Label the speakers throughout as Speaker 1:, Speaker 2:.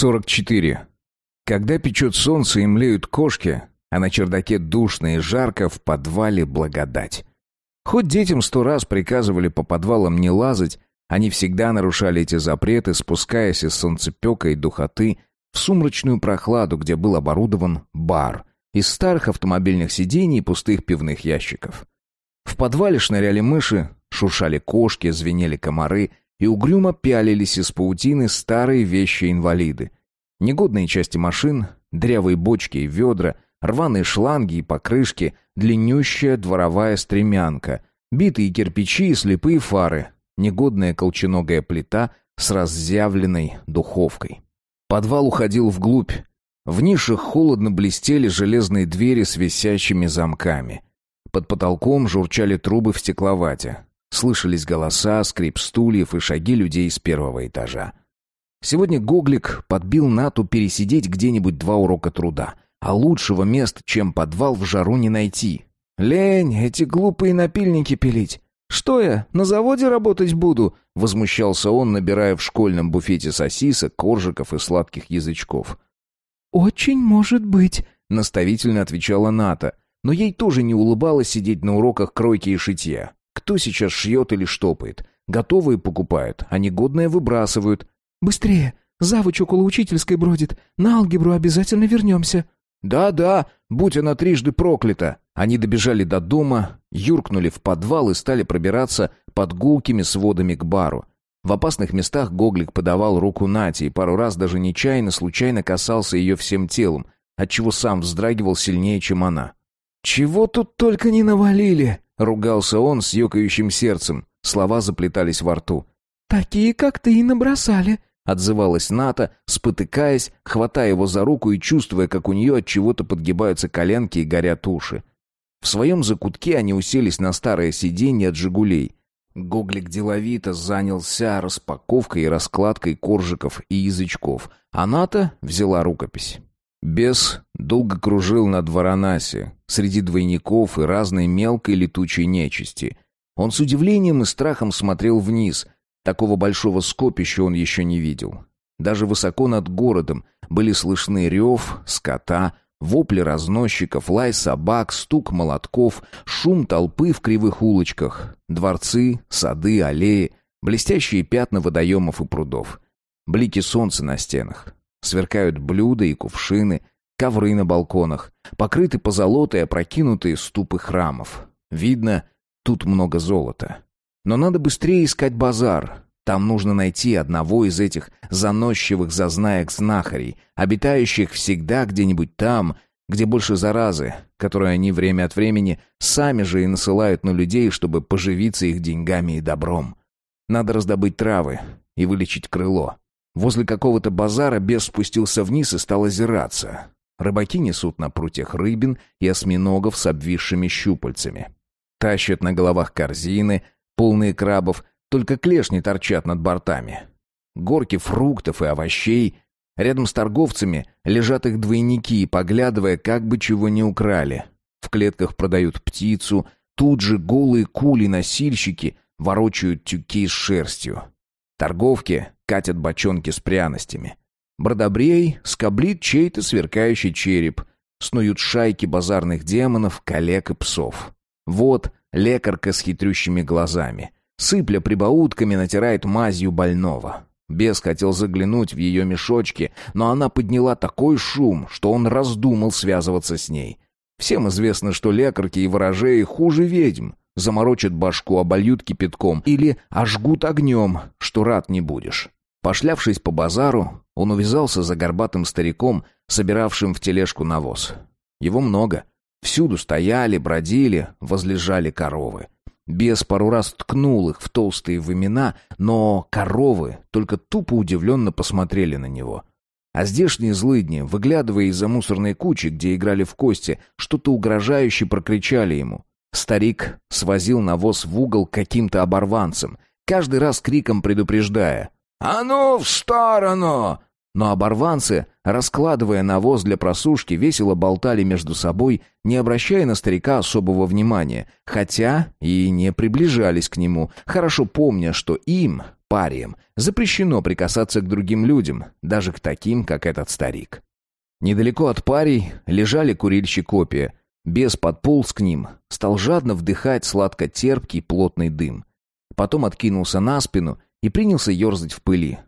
Speaker 1: 44. Когда печет солнце и млеют кошки, а на чердаке душно и жарко, в подвале благодать. Хоть детям сто раз приказывали по подвалам не лазать, они всегда нарушали эти запреты, спускаясь из солнцепека и духоты в сумрачную прохладу, где был оборудован бар из старых автомобильных сидений и пустых пивных ящиков. В подвале шныряли мыши, шуршали кошки, звенели комары, и угрюмо пялились из паутины старые вещи-инвалиды. Негодные части машин, дрявые бочки и ведра, рваные шланги и покрышки, длиннющая дворовая стремянка, битые кирпичи и слепые фары, негодная колченогая плита с разъявленной духовкой. Подвал уходил вглубь. В нишах холодно блестели железные двери с висящими замками. Под потолком журчали трубы в стекловате. Слышались голоса, скрип стульев и шаги людей с первого этажа. Сегодня Гоглик подбил Нату пересидеть где-нибудь два урока труда, а лучшего места, чем подвал, в жару не найти. «Лень, эти глупые напильники пилить. Что я, на заводе работать буду?» — возмущался он, набирая в школьном буфете сосисок, коржиков и сладких язычков.
Speaker 2: «Очень может быть», —
Speaker 1: наставительно отвечала Ната, но ей тоже не улыбалось сидеть на уроках кройки и шитья. Кто сейчас шьет или штопает? Готовые покупают, а негодные выбрасывают.
Speaker 2: «Быстрее! Завуч около учительской бродит. На алгебру обязательно вернемся».
Speaker 1: «Да-да, будь она трижды проклята!» Они добежали до дома, юркнули в подвал и стали пробираться под гулкими сводами к бару. В опасных местах Гоглик подавал руку Нате и пару раз даже нечаянно, случайно касался ее всем телом, отчего сам вздрагивал сильнее, чем она. «Чего тут только не навалили!» Ругался он с ёкающим сердцем. Слова заплетались во рту.
Speaker 2: «Такие, как ты, и набросали», — отзывалась
Speaker 1: Ната, спотыкаясь, хватая его за руку и чувствуя, как у нее от чего-то подгибаются коленки и горят уши. В своем закутке они уселись на старое сиденье от «Жигулей». Гоглик деловито занялся распаковкой и раскладкой коржиков и язычков, а Ната взяла рукопись. Бес долго кружил над Варанаси, среди двойников и разной мелкой летучей нечисти. Он с удивлением и страхом смотрел вниз. Такого большого скопища он еще не видел. Даже высоко над городом были слышны рев, скота, вопли разносчиков, лай собак, стук молотков, шум толпы в кривых улочках, дворцы, сады, аллеи, блестящие пятна водоемов и прудов. Блики солнца на стенах, Сверкают блюда и кувшины, ковры на балконах, покрыты позолотой опрокинутые ступы храмов. Видно, тут много золота. Но надо быстрее искать базар. Там нужно найти одного из этих заносчивых зазнаек-знахарей, обитающих всегда где-нибудь там, где больше заразы, которую они время от времени сами же и насылают на людей, чтобы поживиться их деньгами и добром. Надо раздобыть травы и вылечить крыло. Возле какого-то базара бес спустился вниз и стал озираться. Рыбаки несут на прутьях рыбин и осьминогов с обвисшими щупальцами. Тащат на головах корзины, полные крабов, только клешни торчат над бортами. Горки фруктов и овощей. Рядом с торговцами лежат их двойники, поглядывая, как бы чего не украли. В клетках продают птицу, тут же голые кули-носильщики ворочают тюки с шерстью. Торговки катят бочонки с пряностями. Бродобрей скоблит чей-то сверкающий череп. Снуют шайки базарных демонов, коллег и псов. Вот лекарка с хитрющими глазами. Сыпля прибаутками натирает мазью больного. Бес хотел заглянуть в ее мешочки, но она подняла такой шум, что он раздумал связываться с ней. Всем известно, что лекарки и ворожеи хуже ведьм. Заморочат башку, обольют кипятком или ожгут огнем, что рад не будешь. Пошлявшись по базару, он увязался за горбатым стариком, собиравшим в тележку навоз. Его много. Всюду стояли, бродили, возлежали коровы. Бес пару раз ткнул их в толстые вымена, но коровы только тупо удивленно посмотрели на него. А здешние злыдни, выглядывая из-за мусорной кучи, где играли в кости, что-то угрожающе прокричали ему. Старик свозил навоз в угол каким-то оборванцем, каждый раз криком предупреждая — «А ну, в сторону!» Но оборванцы, раскладывая навоз для просушки, весело болтали между собой, не обращая на старика особого внимания, хотя и не приближались к нему, хорошо помня, что им париям, запрещено прикасаться к другим людям, даже к таким, как этот старик. Недалеко от парей лежали курильщик опия. Бес подполз к ним, стал жадно вдыхать сладко-терпкий плотный дым. Потом откинулся на спину и принялся ерзать в пыли.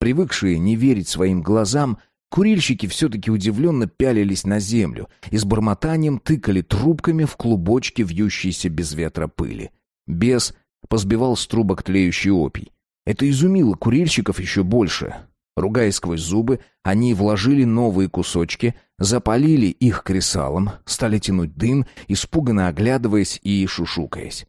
Speaker 1: Привыкшие не верить своим глазам, курильщики все-таки удивленно пялились на землю и с бормотанием тыкали трубками в клубочки вьющейся без ветра пыли. Бес позбивал с трубок тлеющий опий. Это изумило курильщиков еще больше. Ругаясь сквозь зубы, они вложили новые кусочки, запалили их кресалом, стали тянуть дым, испуганно оглядываясь и шушукаясь.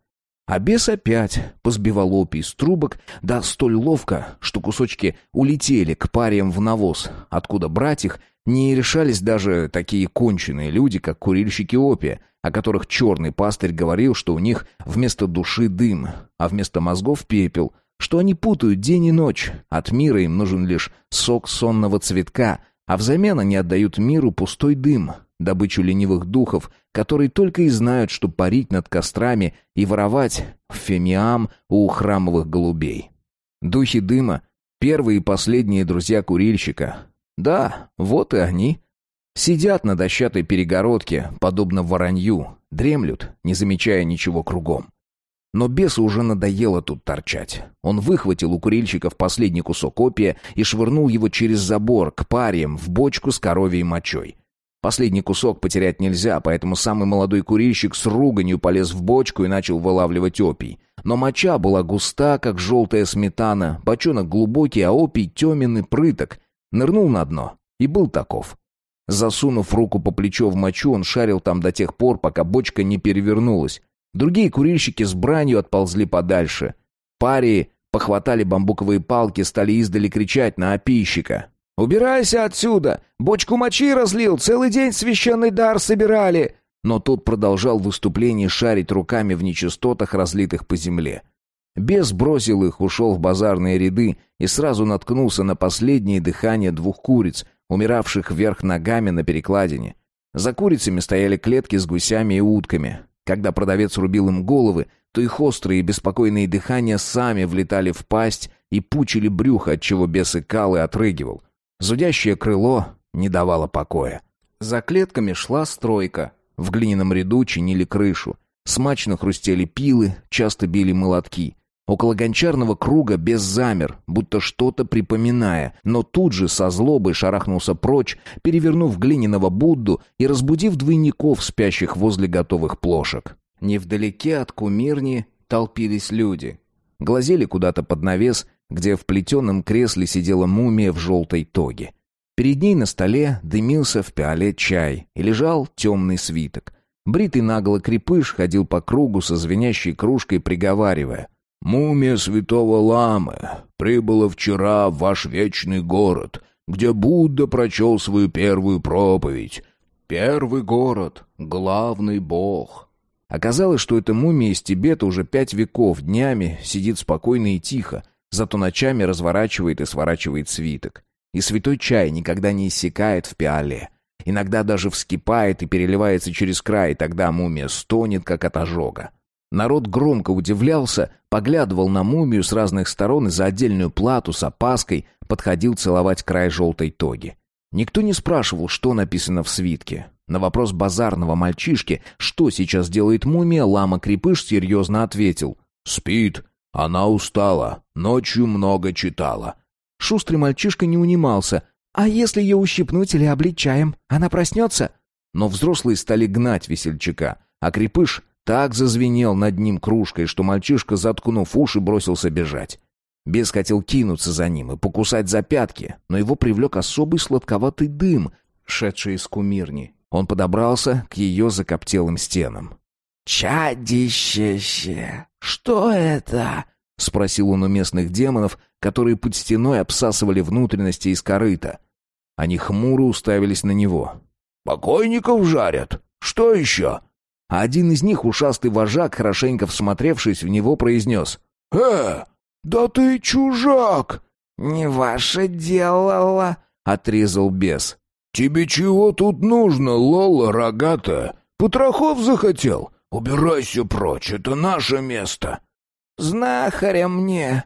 Speaker 1: А бес опять позбивал опий из трубок, да столь ловко, что кусочки улетели к париям в навоз, откуда брать их не решались даже такие конченые люди, как курильщики опия, о которых черный пастырь говорил, что у них вместо души дым, а вместо мозгов пепел, что они путают день и ночь, от мира им нужен лишь сок сонного цветка, а взамен они отдают миру пустой дым, добычу ленивых духов, которые только и знают, что парить над кострами и воровать фемиам у храмовых голубей. Духи дыма — первые и последние друзья курильщика. Да, вот и они. Сидят на дощатой перегородке, подобно воронью, дремлют, не замечая ничего кругом. Но бесу уже надоело тут торчать. Он выхватил у курильщиков последний кусок опия и швырнул его через забор к париям в бочку с коровьей мочой. Последний кусок потерять нельзя, поэтому самый молодой курильщик с руганью полез в бочку и начал вылавливать опий. Но моча была густа, как желтая сметана, бочонок глубокий, а опий темен и прыток. Нырнул на дно и был таков. Засунув руку по плечо в мочу, он шарил там до тех пор, пока бочка не перевернулась. Другие курильщики с бранью отползли подальше. Парии похватали бамбуковые палки, стали издали кричать на опийщика. «Убирайся отсюда! Бочку мочи разлил, целый день священный дар собирали!» Но тот продолжал выступление шарить руками в нечистотах, разлитых по земле. Бес бросил их, ушел в базарные ряды и сразу наткнулся на последнее дыхание двух куриц, умиравших вверх ногами на перекладине. За курицами стояли клетки с гусями и утками. Когда продавец рубил им головы, то их острые и беспокойные дыхания сами влетали в пасть и пучили брюхо, отчего бес икал и отрыгивал. Зудящее крыло не давало покоя. За клетками шла стройка. В глиняном ряду чинили крышу. Смачно хрустели пилы, часто били молотки. Около гончарного круга без замер, будто что-то припоминая, но тут же со злобой шарахнулся прочь, перевернув глиняного Будду и разбудив двойников, спящих возле готовых плошек. Невдалеке от кумирни толпились люди. Глазели куда-то под навес, где в плетеном кресле сидела мумия в желтой тоге. Перед ней на столе дымился в пиале чай и лежал темный свиток. Бритый нагло крепыш ходил по кругу со звенящей кружкой, приговаривая. «Мумия святого Ламы прибыла вчера в ваш вечный город, где Будда прочел свою первую проповедь. Первый город, главный бог». Оказалось, что эта мумия из Тибета уже пять веков днями сидит спокойно и тихо, зато ночами разворачивает и сворачивает свиток. И святой чай никогда не иссякает в пиале. Иногда даже вскипает и переливается через край, тогда мумия стонет, как от ожога. Народ громко удивлялся, поглядывал на мумию с разных сторон и за отдельную плату с опаской подходил целовать край желтой тоги. Никто не спрашивал, что написано в свитке. На вопрос базарного мальчишки, что сейчас делает мумия, лама-крепыш серьезно ответил. «Спит, она устала, ночью много читала.
Speaker 2: Шустрый мальчишка не унимался. «А если ее ущипнуть или облить чаем, она проснется?»
Speaker 1: Но взрослые стали гнать весельчака, а крепыш так зазвенел над ним кружкой, что мальчишка, заткнув уши, бросился бежать. Бес хотел кинуться за ним и покусать за пятки, но его привлек особый сладковатый дым, шедший из кумирни. Он подобрался к ее закоптелым стенам.
Speaker 3: «Чадище! Что это?» — спросил он у местных демонов, которые под стеной обсасывали внутренности из корыта.
Speaker 1: Они хмуро уставились на него.
Speaker 3: «Покойников жарят. Что еще?»
Speaker 1: А один из них, ушастый вожак, хорошенько всмотревшись в него, произнес.
Speaker 3: «Э, да ты чужак!»
Speaker 2: «Не ваше дело!» — отрезал бес.
Speaker 3: «Тебе чего тут нужно, Лола рогатая? Потрохов захотел? «Убирайся прочь, это наше место!»
Speaker 2: «Знахаря мне!»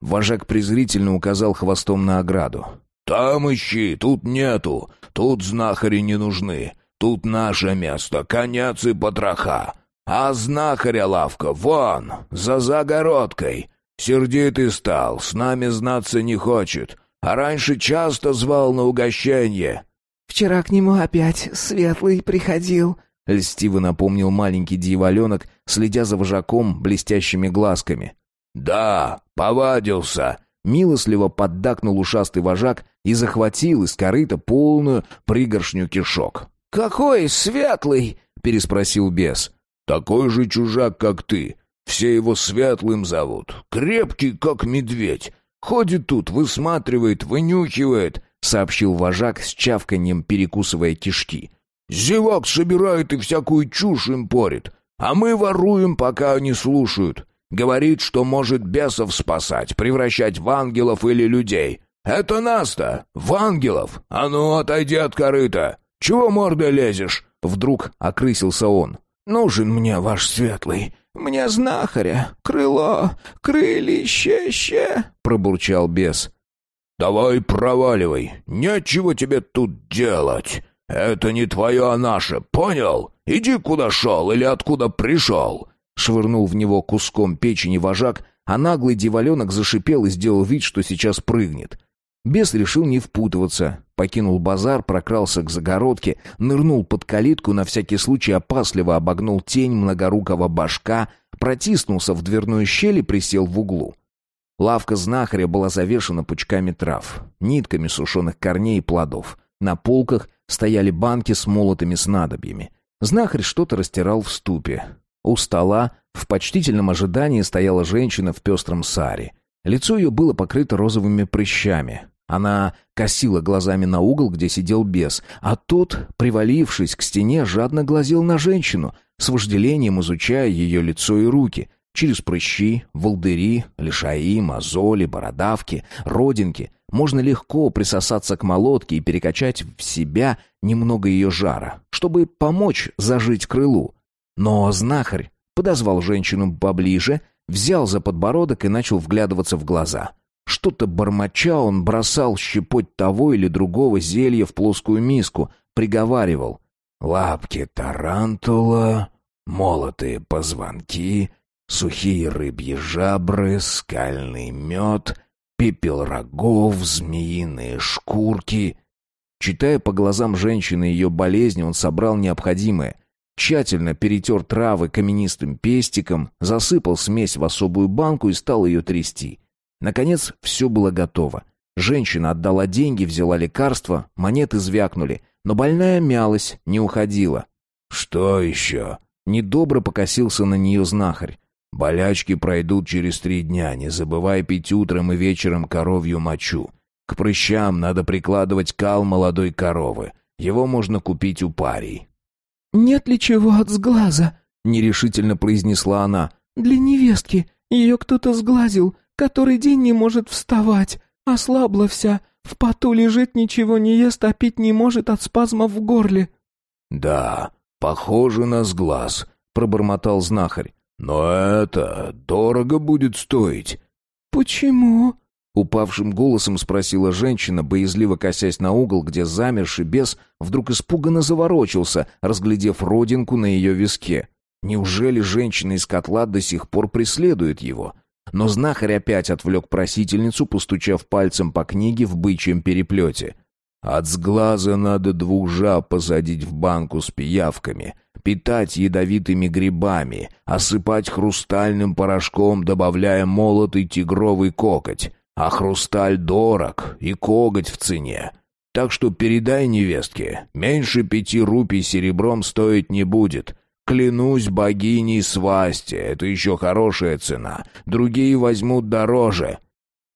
Speaker 1: Вожак презрительно указал хвостом на ограду. «Там ищи, тут нету. Тут знахари не нужны. Тут наше место, конец и потроха. А знахаря лавка вон, за загородкой. Сердитый стал, с нами знаться не хочет. А раньше часто звал на угощение».
Speaker 2: «Вчера к нему опять Светлый приходил», — льстиво напомнил маленький дьяволенок, следя за вожаком блестящими глазками.
Speaker 1: «Да, повадился», —
Speaker 3: милостливо поддакнул ушастый вожак и захватил из корыта полную пригоршню кишок.
Speaker 2: «Какой светлый?» — переспросил бес.
Speaker 1: «Такой же чужак, как ты. Все его светлым зовут. Крепкий, как медведь. Ходит тут, высматривает, вынюхивает», — сообщил вожак с чавканьем, перекусывая кишки. «Зевак собирает и всякую чушь им порит. А мы воруем, пока они слушают. Говорит, что может бесов спасать, превращать в ангелов или людей. Это нас-то, в ангелов. А ну, отойди от корыта. Чего мордой лезешь?» Вдруг окрысился он.
Speaker 2: «Нужен мне ваш светлый. Мне знахаря, крыло, крылище-ще», — пробурчал бес.
Speaker 1: «Давай проваливай, нечего тебе тут делать. Это не твое, а наше, понял? Иди куда шел или откуда пришел».
Speaker 3: Швырнул в него куском печени вожак, а наглый диваленок зашипел и сделал вид, что сейчас прыгнет. Бес решил не впутываться, покинул базар, прокрался к загородке, нырнул под калитку, на всякий случай опасливо обогнул тень многорукого башка, протиснулся в дверную щель и присел в углу. Лавка знахаря была завешена пучками трав, нитками сушеных корней и плодов. На полках стояли банки с молотыми снадобьями. Знахарь что-то растирал в ступе. У стола в почтительном ожидании стояла женщина в пестром саре. Лицо ее было покрыто розовыми прыщами. Она косила глазами на угол, где сидел бес, а тот, привалившись к стене, жадно глазел на женщину, с вожделением изучая ее лицо и руки, через прыщи, волдыри, лишаи, мозоли, бородавки, родинки. Можно легко присосаться к молотке и перекачать в себя немного ее жара, чтобы помочь зажить крылу. Но знахарь подозвал женщину поближе, взял за подбородок и начал вглядываться в глаза. Что-то бормоча он бросал щепоть того или другого зелья в плоскую миску, приговаривал «Лапки тарантула, молотые позвонки, сухие рыбьи жабры, скальный мед, пепел рогов, змеиные шкурки». Читая по глазам женщины ее болезни, он собрал необходимое — Тщательно перетер травы каменистым пестиком, засыпал смесь в особую банку и стал ее трясти. Наконец, все было готово. Женщина отдала деньги, взяла лекарства, монеты звякнули, но больная мялась, не уходила.
Speaker 1: «Что еще?»
Speaker 3: Недобро покосился на нее знахарь.
Speaker 1: «Болячки пройдут через три дня, не забывай пить утром и вечером коровью мочу. К прыщам надо прикладывать кал молодой коровы. Его можно купить у парей.
Speaker 2: «Нет ли чего от сглаза?» — нерешительно произнесла она. «Для невестки. Ее кто-то сглазил. Который день не может вставать. Ослабла вся. В поту лежит, ничего не ест, а пить не может от спазма в горле».
Speaker 1: «Да, похоже на сглаз», — пробормотал знахарь. «Но это дорого будет стоить».
Speaker 2: «Почему?»
Speaker 3: Упавшим голосом спросила женщина, боязливо косясь на угол, где замерший бес вдруг испуганно заворочился, разглядев родинку на ее виске. Неужели женщина из котла до сих пор преследует его? Но знахарь опять отвлек просительницу, постучав пальцем по книге в бычьем переплете.
Speaker 1: «От сглаза надо двух жаб посадить в банку с пиявками, питать ядовитыми грибами, осыпать хрустальным порошком, добавляя молотый тигровый кокоть». А хрусталь дорог, и коготь в цене. Так что передай невестке, меньше пяти рупий серебром стоить не будет. Клянусь богиней свасти, это еще хорошая цена. Другие возьмут дороже».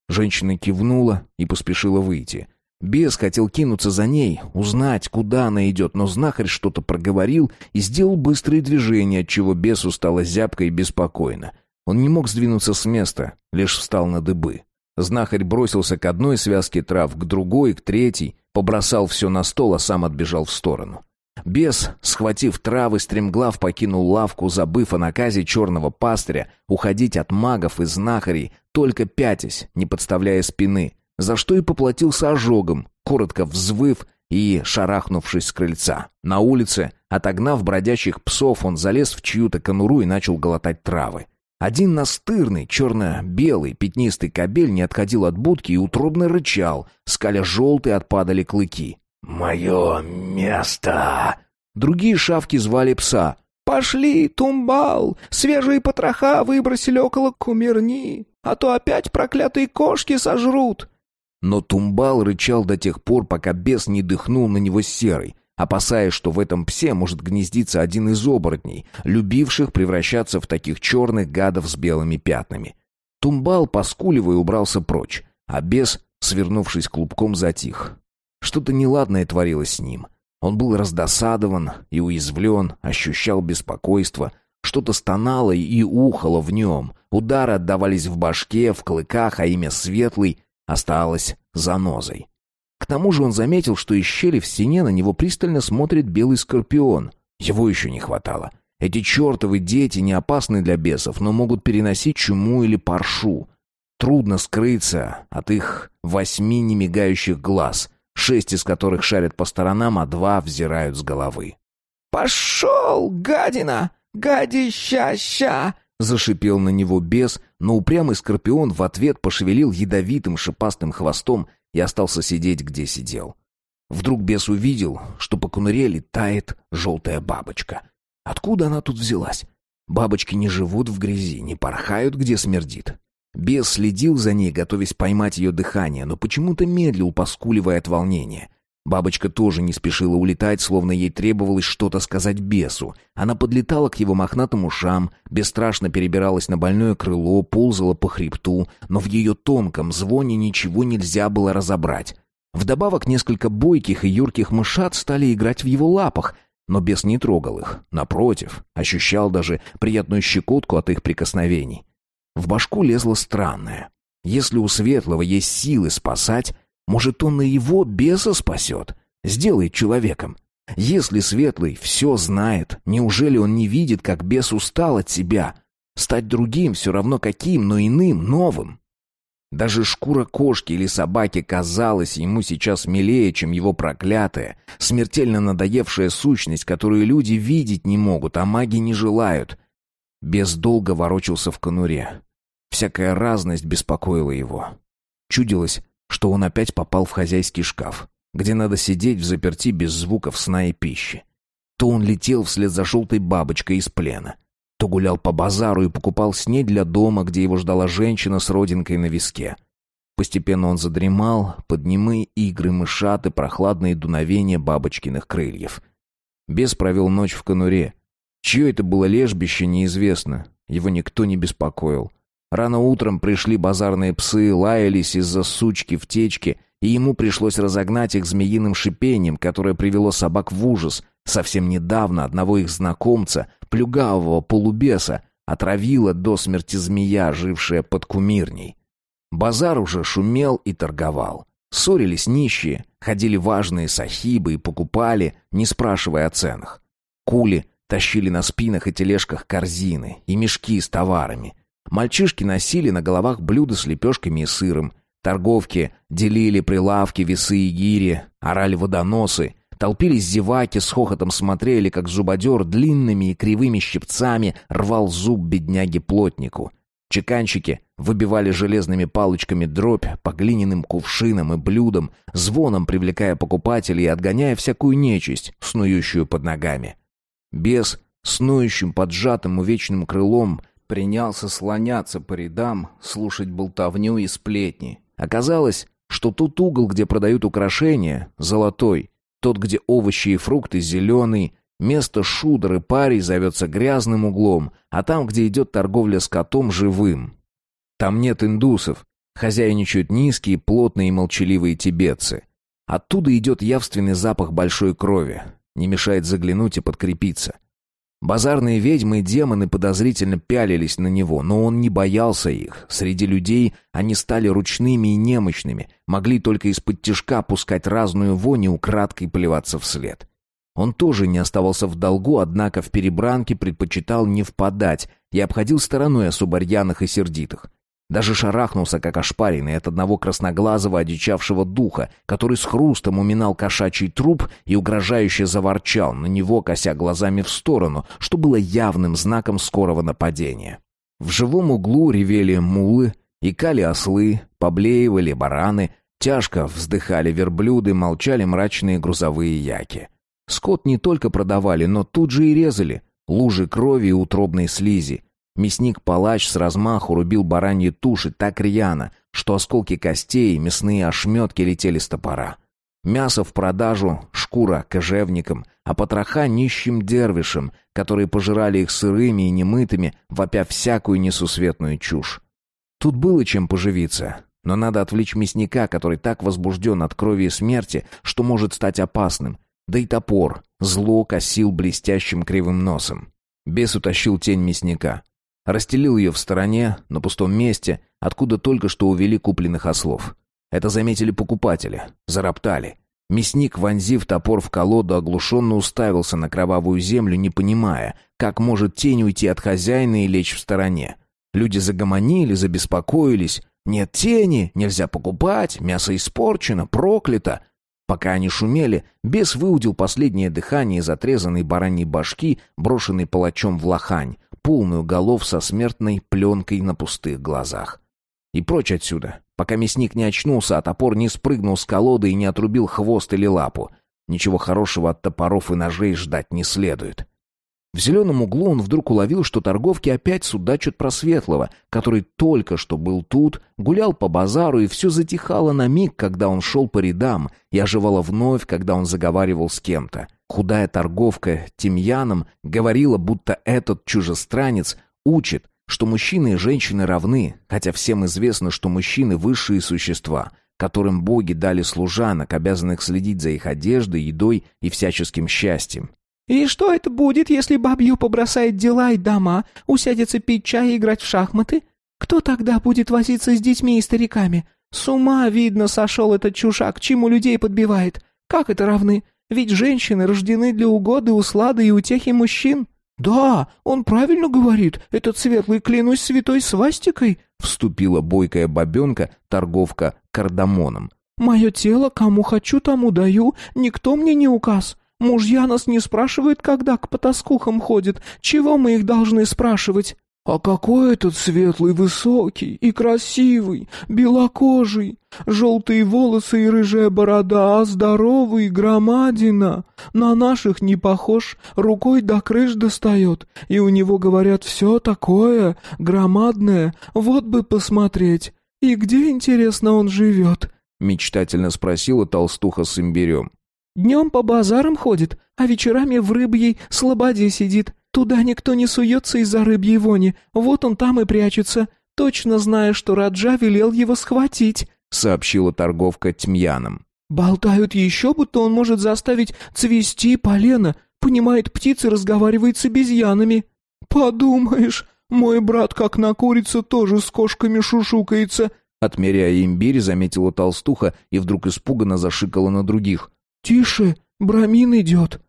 Speaker 3: Женщина кивнула и поспешила выйти. Бес хотел кинуться за ней, узнать, куда она идет, но знахарь что-то проговорил и сделал быстрые движения, отчего бесу стало зябко и беспокойно. Он не мог сдвинуться с места, лишь встал на дыбы. Знахарь бросился к одной связке трав, к другой, к третьей, побросал все на стол, а сам отбежал в сторону. Бес, схватив травы, стремглав покинул лавку, забыв о наказе черного пастыря уходить от магов и знахарей
Speaker 1: только пятясь, не подставляя спины, за что и поплатился ожогом, коротко взвыв и шарахнувшись с крыльца. На улице, отогнав бродячих псов, он залез в чью-то конуру и начал глотать травы. Один настырный, черно-белый, пятнистый кобель не отходил от будки и утробно рычал, скаля желтые отпадали клыки.
Speaker 3: «Мое место!»
Speaker 1: Другие шавки звали пса.
Speaker 2: «Пошли, тумбал! Свежие потроха выбросили около кумирни, а то опять проклятые кошки сожрут!»
Speaker 1: Но Тумбал рычал до тех пор, пока бес не дыхнул на него серой, опасаясь, что в этом псе может гнездиться один из оборотней, любивших превращаться в таких черных гадов с белыми пятнами. Тумбал, поскуливая, убрался прочь, а бес, свернувшись клубком, затих. Что-то неладное творилось с ним. Он был раздосадован и уязвлен, ощущал беспокойство. Что-то стонало и ухало в нем. Удары отдавались в башке, в клыках, а имя Светлый осталось занозой. К тому же он заметил, что из щели в стене на него пристально смотрит белый скорпион. Его еще не хватало. Эти чертовы дети не опасны для бесов, но могут переносить чуму или паршу. Трудно скрыться от их восьми немигающих глаз, шесть из которых шарят по сторонам, а два взирают с головы.
Speaker 2: «Пошел, гадина! Гадища-ща!»
Speaker 1: Зашипел на него бес, но упрямый скорпион в ответ пошевелил ядовитым шипастым хвостом и остался сидеть, где сидел. Вдруг бес увидел, что по конуре летает желтая бабочка. Откуда она тут взялась? Бабочки не живут в грязи, не порхают, где смердит. Бес следил за ней, готовясь поймать ее дыхание, но почему-то медлил, поскуливая от волнения. Бабочка тоже не спешила улетать, словно ей требовалось что-то сказать бесу. Она подлетала к его мохнатым ушам, бесстрашно перебиралась на больное крыло, ползала по хребту, но в ее тонком звоне ничего нельзя было разобрать. Вдобавок несколько бойких и юрких мышат стали играть в его лапах, но бес не трогал их. Напротив, ощущал даже приятную щекотку от их прикосновений. В башку лезло странное. Если у Светлого есть силы спасать, может, он и его беса спасет, сделает человеком. Если Светлый все знает, неужели он не видит, как бес устал от себя? Стать другим, все равно каким, но иным, новым. Даже шкура кошки или собаки казалась ему сейчас милее, чем его проклятая, смертельно надоевшая сущность, которую люди видеть не могут, а маги не желают. Бес долго ворочался в конуре. Всякая разность беспокоила его. Чудилось, что он опять попал в хозяйский шкаф, где надо сидеть в заперти без звуков сна и пищи. То он летел вслед за желтой бабочкой из плена, то гулял по базару и покупал снедь для дома, где его ждала женщина с родинкой на виске. Постепенно он задремал под немые игры мышат и прохладные дуновения бабочкиных крыльев. Бес провел ночь в конуре. Чье это было лежбище, неизвестно. Его никто не беспокоил. Рано утром пришли базарные псы, лаялись из-за сучки в течке, и ему пришлось разогнать их змеиным шипением, которое привело собак в ужас. Совсем недавно одного их знакомца, плюгавого полубеса, отравила до смерти змея, жившая под кумирней. Базар уже шумел и торговал. Ссорились нищие, ходили важные сахибы и покупали, не спрашивая о ценах. Кули тащили на спинах и тележках корзины и мешки с товарами — Мальчишки носили на головах блюда с лепешками и сыром. Торговки делили прилавки, весы и гири, орали водоносы. Толпились зеваки, с хохотом смотрели, как зубодер длинными и кривыми щипцами рвал зуб бедняги-плотнику. Чеканщики выбивали железными палочками дробь по глиняным кувшинам и блюдам, звоном привлекая покупателей и отгоняя всякую нечисть, снующую под ногами. Бес, снующим поджатым увечным крылом, принялся слоняться по рядам, слушать болтовню и сплетни. Оказалось, что тот угол, где продают украшения, золотой, тот, где овощи и фрукты, зеленый, место шудр и парей зовется грязным углом, а там, где идет торговля скотом, живым. Там нет индусов, хозяйничают низкие, плотные и молчаливые тибетцы. Оттуда идет явственный запах большой крови. Не мешает заглянуть и подкрепиться. Базарные ведьмы и демоны подозрительно пялились на него, но он не боялся их. Среди людей они стали ручными и немощными, могли только из-под тишка пускать разную вонь и украдкой плеваться вслед. Он тоже не оставался в долгу, однако в перебранке предпочитал не впадать и обходил стороной особо рьяных и сердитых. Даже шарахнулся, как ошпаренный от одного красноглазого одичавшего духа, который с хрустом уминал кошачий труп и угрожающе заворчал на него, кося глазами в сторону, что было явным знаком скорого нападения. В живом углу ревели мулы, икали ослы, поблеивали бараны, тяжко вздыхали верблюды, молчали мрачные грузовые яки. Скот не только продавали, но тут же и резали. Лужи крови и утробной слизи. Мясник-палач с размаху рубил бараньи туши так рьяно, что осколки костей и мясные ошметки летели с топора. Мясо в продажу, шкура кожевникам, а потроха нищим дервишам, которые пожирали их сырыми и немытыми, вопя всякую несусветную чушь. Тут было чем поживиться, но надо отвлечь мясника, который так возбужден от крови и смерти, что может стать опасным. Да и топор зло косил блестящим кривым носом. Бес утащил тень мясника. Расстелил ее в стороне, на пустом месте, откуда только что увели купленных ослов. Это заметили покупатели, зароптали. Мясник, вонзив топор в колоду, оглушенно уставился на кровавую землю, не понимая, как может тень уйти от хозяина и лечь в стороне. Люди загомонили, забеспокоились. «Нет тени, нельзя покупать, мясо испорчено, проклято!» Пока они шумели, бес выудил последнее дыхание из отрезанной бараньей башки, брошенной палачом в лохань, полную голов со смертной пленкой на пустых глазах. И прочь отсюда, пока мясник не очнулся, а топор не спрыгнул с колоды и не отрубил хвост или лапу. Ничего хорошего от топоров и ножей ждать не следует. В зеленом углу он вдруг уловил, что торговки опять судачат про Светлого, который только что был тут, гулял по базару, и все затихало на миг, когда он шел по рядам, и оживало вновь, когда он заговаривал с кем-то. Худая торговка тимьяном говорила, будто этот чужестранец учит, что мужчины и женщины равны, хотя всем известно, что мужчины — высшие существа, которым боги дали служанок, обязанных следить за их одеждой, едой и всяческим счастьем.
Speaker 2: «И что это будет, если бабью побросает дела и дома, усядется пить чай и играть в шахматы? Кто тогда будет возиться с детьми и стариками? С ума, видно, сошел этот чушак, чему людей подбивает. Как это равны? Ведь женщины рождены для угоды, услады и утехи мужчин. Да, он правильно говорит, этот светлый клянусь святой свастикой, вступила бойкая бабенка, торговка кардамоном. Мое тело кому хочу, тому даю, никто мне не указ. Мужья нас не спрашивают, когда к потаскухам ходят. Чего мы их должны спрашивать? «А какой этот светлый, высокий и красивый, белокожий, желтые волосы и рыжая борода, а здоровый, громадина, на наших не похож, рукой до крыш достает, и у него, говорят, все такое, громадное, вот бы посмотреть, и где, интересно, он живет?» мечтательно спросила толстуха с имбирем. «Днем по базарам ходит, а вечерами в рыбьей слободе сидит». Туда никто не суется из-за рыбьей вони, вот он там и прячется, точно зная, что Раджа велел его схватить», — сообщила торговка тьмьяном. «Болтают еще, будто он может заставить цвести полено, понимает птицы, разговаривает с обезьянами». «Подумаешь, мой брат, как на курице, тоже с кошками шушукается», Отмеряя имбирь, заметила толстуха и вдруг испуганно зашикала на других. «Тише, Брамин идет!»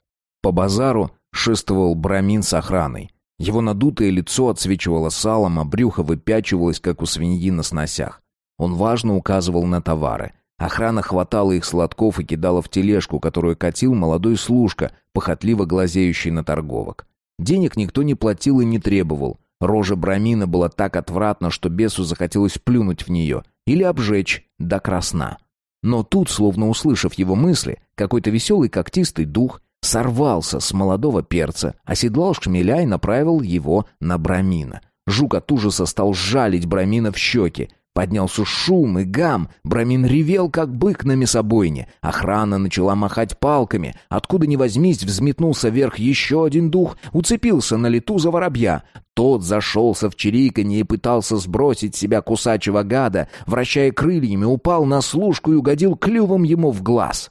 Speaker 2: По базару шествовал брамин с охраной. Его надутое лицо отсвечивало салом, а брюхо выпячивалось, как у свиньи на сносях. Он важно указывал на товары. Охрана хватала их сладков и кидала в тележку, которую катил молодой служка, похотливо глазеющий на торговок. Денег никто не платил и не требовал. Рожа Брамина была так отвратна, что бесу захотелось плюнуть в нее или обжечь до красна. Но тут, словно услышав его мысли, какой-то веселый когтистый дух сорвался с молодого перца, оседлал шмеля и направил его на Брамина. Жук от ужаса стал жалить Брамина в щеки. Поднялся шум и гам, Брамин ревел, как бык на мясобойне. Охрана начала махать палками. Откуда ни возьмись, взметнулся вверх еще один дух, уцепился на лету за воробья. Тот зашелся в чириканье и пытался сбросить себя кусачего гада, вращая крыльями, упал на служку и угодил клювом ему в глаз.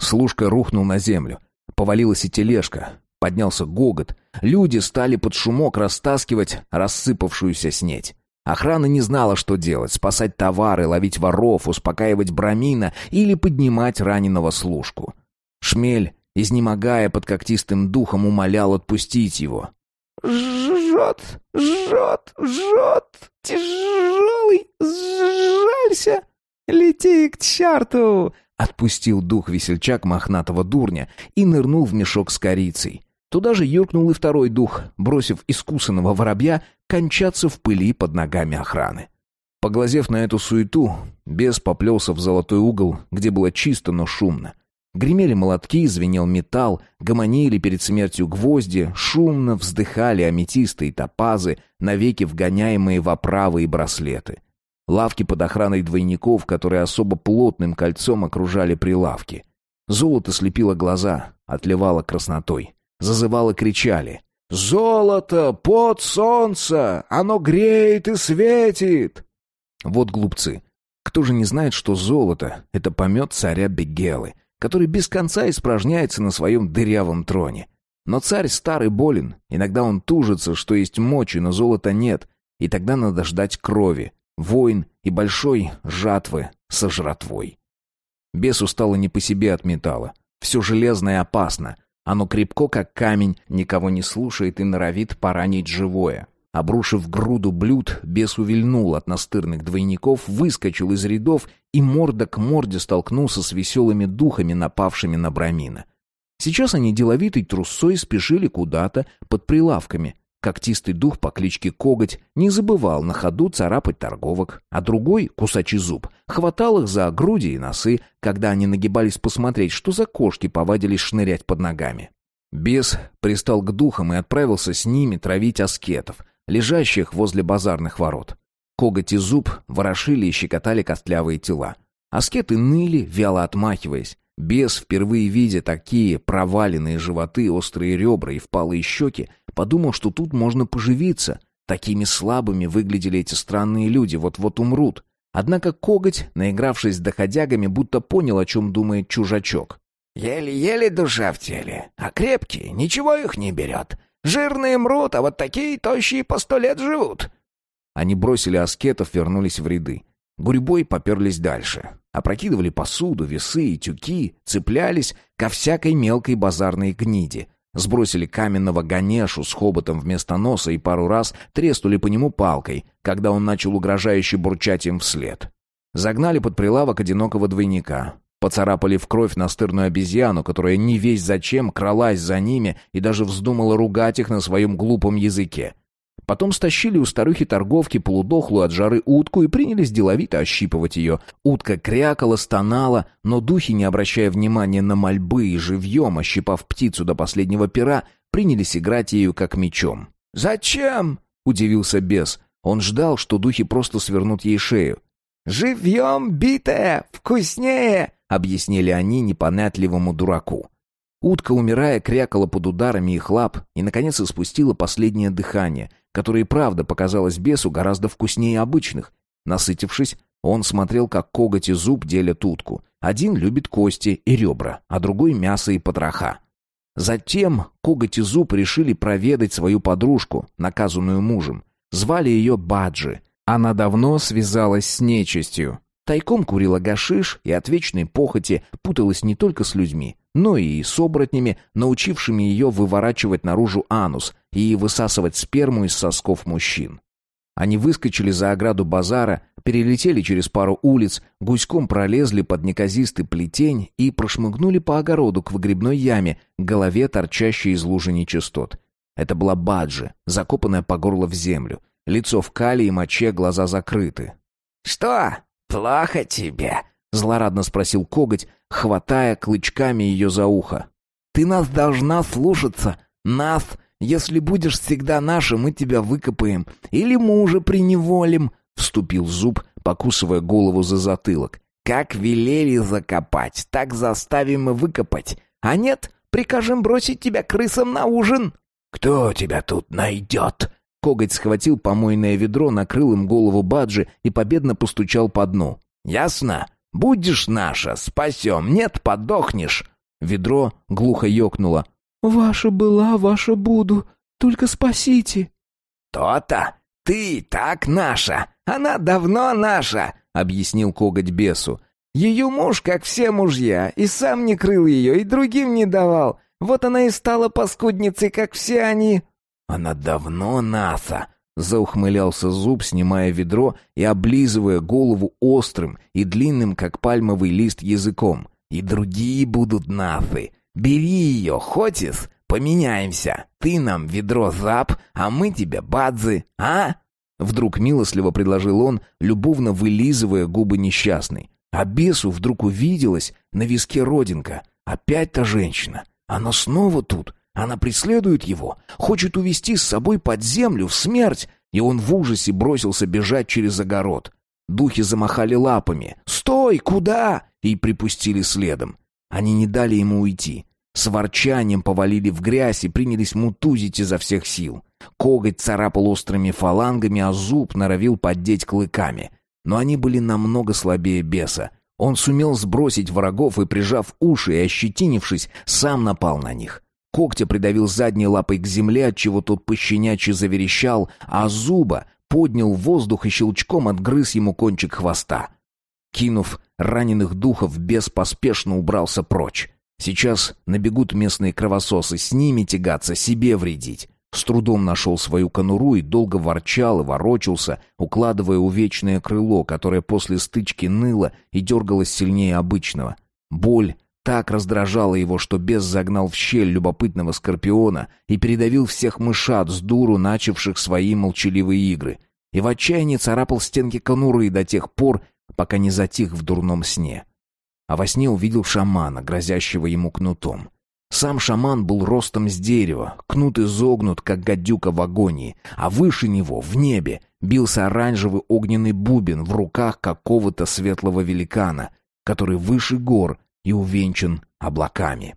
Speaker 2: Служка рухнул на землю. Повалилась и тележка. Поднялся гогот. Люди стали под шумок растаскивать рассыпавшуюся снеть. Охрана не знала, что делать: спасать товары, ловить воров, успокаивать Брамина или поднимать раненого служку. Шмель, изнемогая под когтистым духом, умолял отпустить его. жжет, жжет, жжет, тяжелый, лети к черту!»
Speaker 3: Отпустил дух весельчак мохнатого дурня и нырнул в мешок с корицей. Туда же юркнул и второй дух, бросив искусанного воробья кончаться в пыли под ногами охраны. Поглазев на эту суету, бес поплелся в золотой угол, где было чисто, но шумно. Гремели молотки, звенел металл, гомонили перед смертью гвозди, шумно вздыхали аметисты и топазы, навеки вгоняемые в оправы и браслеты. Лавки под охраной двойников, которые особо плотным кольцом окружали прилавки. Золото слепило глаза, отливало краснотой. Зазывало кричали. «Золото! Под солнце! Оно греет и светит!» Вот глупцы. Кто же не знает, что золото — это помет царя Бегелы, который без конца испражняется на своем дырявом троне. Но царь старый болен, иногда он тужится, что есть мочи, но золота нет, и тогда надо ждать крови, войн и большой жатвы со жратвой. Бесу стало не по себе от металла. Все железное опасно. Оно крепко, как камень, никого не слушает и норовит поранить живое. Обрушив груду блюд, бес увильнул от настырных двойников, выскочил из рядов и морда к морде столкнулся с веселыми духами, напавшими на Брамина. Сейчас они деловитой трусцой спешили куда-то под прилавками, Когтистый дух по кличке Коготь не забывал на ходу царапать торговок, а другой, кусачий зуб, хватал их за груди и носы, когда они нагибались посмотреть, что за кошки повадились шнырять под ногами. Бес пристал к духам и отправился с ними травить аскетов, лежащих возле базарных ворот. Коготь и зуб ворошили и щекотали костлявые тела. Аскеты ныли, вяло отмахиваясь. Бес, впервые видя такие проваленные животы, острые ребра и впалые щеки, подумал, что тут можно поживиться. Такими слабыми выглядели эти странные люди, вот-вот умрут. Однако коготь, наигравшись доходягами, будто понял, о чем думает чужачок.
Speaker 4: «Еле-еле душа в теле, а крепкие, ничего их не берет. Жирные мрут, а вот такие тощие по сто лет живут».
Speaker 3: Они бросили аскетов, вернулись в ряды. Гурьбой поперлись дальше. Опрокидывали посуду, весы и тюки, цеплялись ко всякой мелкой базарной гниде. Сбросили каменного ганешу с хоботом вместо носа и пару раз треснули по нему палкой, когда он начал угрожающе бурчать им вслед. Загнали под прилавок одинокого двойника. Поцарапали в кровь настырную обезьяну, которая не весь зачем кралась за ними и даже вздумала ругать их на своем глупом языке. Потом стащили у старухи-торговки полудохлую от жары утку и принялись деловито ощипывать ее. Утка крякала, стонала, но духи, не обращая внимания на мольбы и живьем, ощипав птицу до последнего пера, принялись играть ею как мечом.
Speaker 4: «Зачем?» — удивился бес.
Speaker 3: Он ждал, что духи просто свернут ей шею.
Speaker 4: «Живьем битая, вкуснее!»
Speaker 3: — объяснили они непонятливому дураку. Утка, умирая, крякала под ударами их лап и, наконец, испустила последнее дыхание, которое, правда, показалось бесу гораздо вкуснее обычных. Насытившись, он смотрел, как коготь и зуб делят утку. Один любит кости и ребра, а другой — мясо и потроха. Затем коготь и зуб решили проведать свою подружку, наказанную мужем. Звали ее Баджи. Она давно связалась с нечистью. Тайком курила гашиш и от вечной похоти путалась не только с людьми, но и с оборотнями, научившими ее выворачивать наружу анус и высасывать сперму из сосков мужчин. Они выскочили за ограду базара, перелетели через пару улиц, гуськом пролезли под неказистый плетень и прошмыгнули по огороду к выгребной яме, голове, торчащей из лужи нечистот. Это была Баджи, закопанная по горло в землю. Лицо в кале и моче, глаза закрыты.
Speaker 4: «Что?» «Плохо тебе?»
Speaker 3: — злорадно спросил коготь, хватая клычками ее за ухо.
Speaker 4: «Ты нас должна слушаться. Нас. Если будешь всегда нашим, мы тебя выкопаем. Или мужа приневолим», — вступил зуб, покусывая голову за затылок. «Как велели закопать, так заставим и выкопать. А нет, прикажем бросить тебя крысам на ужин».
Speaker 2: «Кто тебя тут найдет?»
Speaker 3: Коготь схватил помойное ведро, накрыл им голову Баджи и победно постучал по дну.
Speaker 4: «Ясно? Будешь наша, спасем, нет, подохнешь!»
Speaker 3: Ведро глухо ёкнуло.
Speaker 2: «Ваша была, ваша буду, только спасите!»
Speaker 4: «То-то! Ты так наша! Она давно наша!» — объяснил коготь бесу. «Ее муж, как все мужья, и сам не крыл ее, и другим не давал. Вот она и стала паскудницей, как все они!» Она давно НАСА!» Заухмылялся зуб, снимая ведро и облизывая голову острым и длинным, как пальмовый лист, языком. «И другие будут нафы. Бери ее, хотис, поменяемся. Ты нам ведро зап, а мы тебе бадзы, а?» Вдруг милостливо предложил он, любовно вылизывая губы несчастной. А бесу вдруг увиделась на виске родинка. Опять та женщина. Она снова тут. Она преследует его, хочет увести с собой под землю, в смерть, и он в ужасе бросился бежать через огород. Духи замахали лапами. «Стой! Куда?» и припустили следом. Они не дали ему уйти. С ворчанием повалили в грязь и принялись мутузить изо всех сил. Коготь царапал острыми фалангами, а зуб норовил поддеть клыками. Но они были намного слабее беса. Он сумел сбросить врагов и, прижав уши и ощетинившись, сам напал на них. Когтя придавил задней лапой к земле, отчего тот пощенячьи заверещал, а зуба поднял воздух и щелчком отгрыз ему кончик хвоста. Кинув раненых духов, бес поспешно убрался прочь. Сейчас набегут местные кровососы, с ними тягаться, себе вредить. С трудом нашел свою конуру и долго ворчал и ворочался, укладывая увечное крыло, которое после стычки ныло и дергалось сильнее обычного. Боль так раздражало его, что бес загнал в щель любопытного скорпиона и передавил всех мышат с дуру, начавших свои молчаливые игры. И в отчаянии царапал стенки конуры до тех пор, пока не затих в дурном сне. А во сне увидел шамана, грозящего ему кнутом. Сам шаман был ростом с дерева, кнут изогнут, как гадюка в агонии, а выше него, в небе, бился оранжевый огненный бубен в руках какого-то светлого великана, который выше гор и увенчан облаками.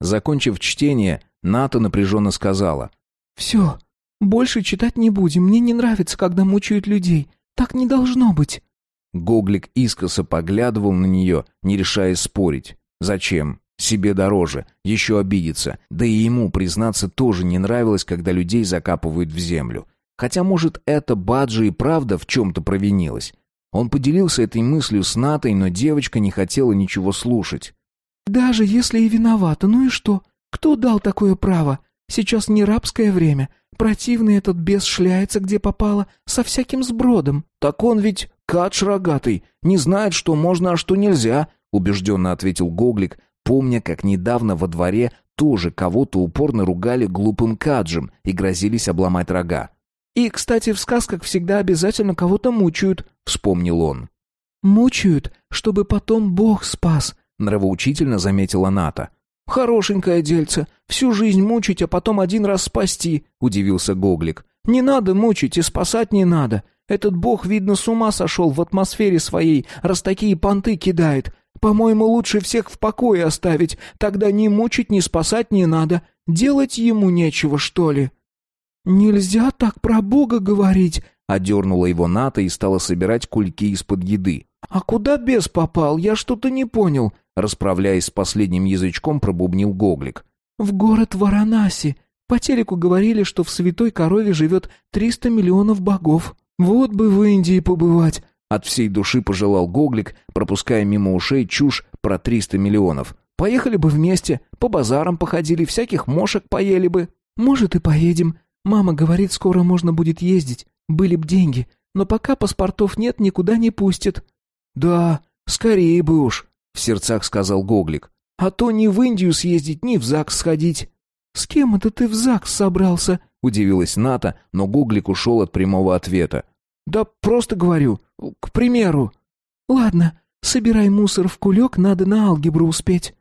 Speaker 4: Закончив чтение, Ната напряженно сказала.
Speaker 2: «Все, больше читать не будем. Мне не нравится, когда мучают людей. Так не должно быть».
Speaker 3: Гоглик искоса поглядывал на нее, не решаясь спорить. «Зачем? Себе дороже. Еще обидится. Да и ему, признаться, тоже не нравилось, когда людей закапывают в землю. Хотя, может, это Баджи и правда в чем-то провинилась. Он поделился этой мыслью с Натой, но девочка не хотела ничего слушать.
Speaker 2: «Даже если и виновата, ну и что? Кто дал такое право? Сейчас не рабское время. Противный этот бес шляется, где попало, со всяким сбродом».
Speaker 3: «Так он ведь кадж рогатый, не знает, что можно, а что нельзя», убежденно ответил Гоглик, помня, как недавно во дворе тоже кого-то упорно ругали глупым каджем и грозились обломать рога.
Speaker 2: «И, кстати, в сказках всегда обязательно кого-то мучают», — вспомнил он. «Мучают, чтобы потом Бог спас», — нравоучительно заметила Ната. «Хорошенькое дельце. Всю жизнь мучить, а потом один раз спасти», — удивился Гоглик. «Не надо мучить и спасать не надо. Этот бог, видно, с ума сошел в атмосфере своей, раз такие понты кидает. По-моему, лучше всех в покое оставить. Тогда ни мучить, ни спасать не надо. Делать ему нечего, что ли?» «Нельзя так про Бога говорить», — одернула его Ната и стала собирать кульки из-под еды. «А куда бес попал? Я что-то не понял», — расправляясь с последним язычком, пробубнил Гоглик. «В город Варанаси. По телеку говорили, что в Святой Корове живет триста миллионов богов. Вот бы в Индии побывать», — от всей души пожелал Гоглик, пропуская мимо ушей чушь про триста миллионов. «Поехали бы вместе, по базарам походили, всяких мошек поели бы». «Может, и поедем», Мама говорит, скоро можно будет ездить. Были б деньги. Но пока паспортов нет, никуда не пустят». «Да, скорее бы уж», — в сердцах сказал Гоглик. «А то ни в Индию съездить, ни в ЗАГС сходить». «С кем это ты в ЗАГС собрался?» — удивилась Ната, но Гоглик ушел от прямого ответа. «Да просто говорю, к примеру». «Ладно, собирай мусор в кулек, надо на алгебру успеть».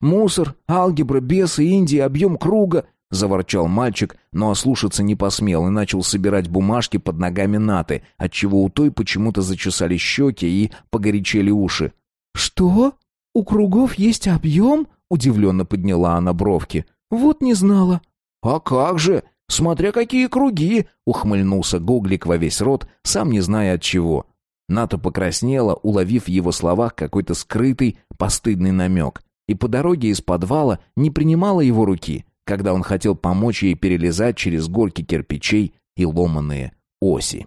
Speaker 2: «Мусор, алгебра, бесы, Индия, объем круга», заворчал мальчик, но ослушаться не посмел и начал собирать бумажки под ногами Наты, отчего у той почему-то зачесали щеки и погорячели уши. «Что? У кругов есть объем?» — удивленно подняла она бровки. «Вот не знала». «А как же? Смотря какие круги!» — ухмыльнулся Гоглик во весь рот, сам не зная от чего. Ната покраснела, уловив в его словах какой-то скрытый, постыдный намек, и по дороге из подвала не принимала его руки — когда он хотел помочь ей перелезать через горки кирпичей и ломаные оси.